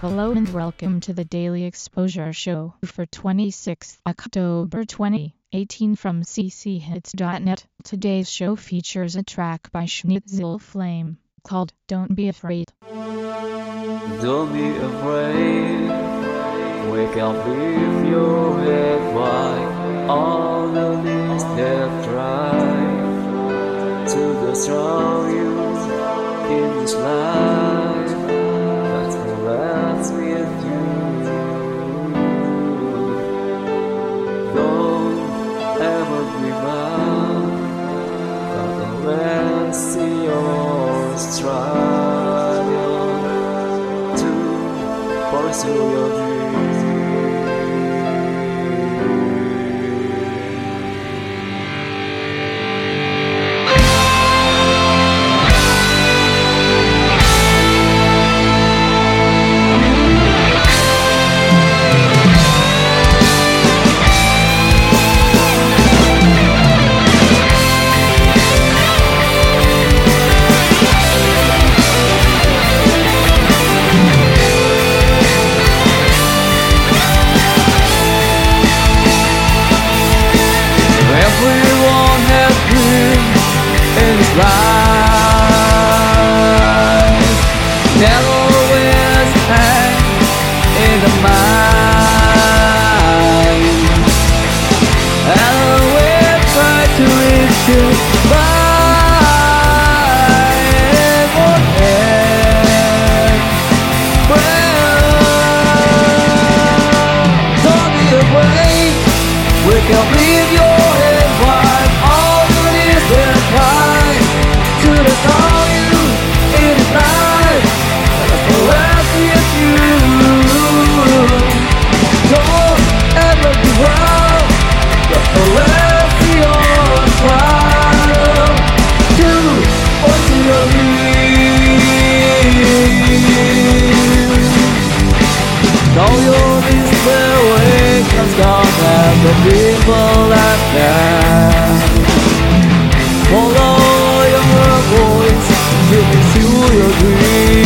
Hello and welcome to the Daily Exposure Show for 26th October 2018 from cchits.net. Today's show features a track by Schnitzel Flame called Don't Be Afraid. Don't be afraid. Wake up with your head wide. All the things that try to destroy you in this life. Struggle to pursue your fuel your dreams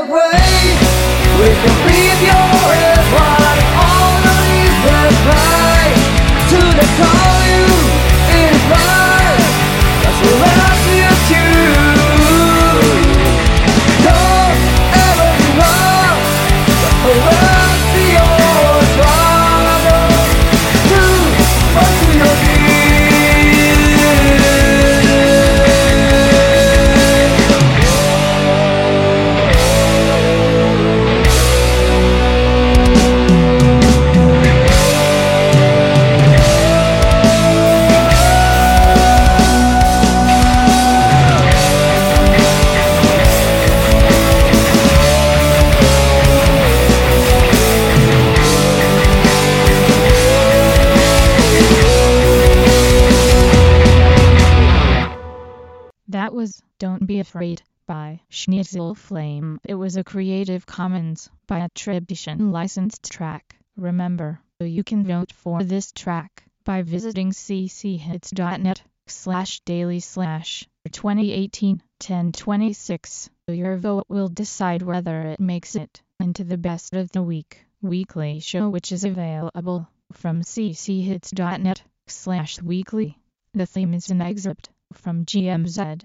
away. We can breathe your Don't Be Afraid by Schnitzel Flame. It was a Creative Commons by attribution licensed track. Remember, you can vote for this track by visiting cchits.net slash daily slash 2018 1026. Your vote will decide whether it makes it into the best of the week weekly show which is available from cchits.net slash weekly. The theme is an excerpt from GMZ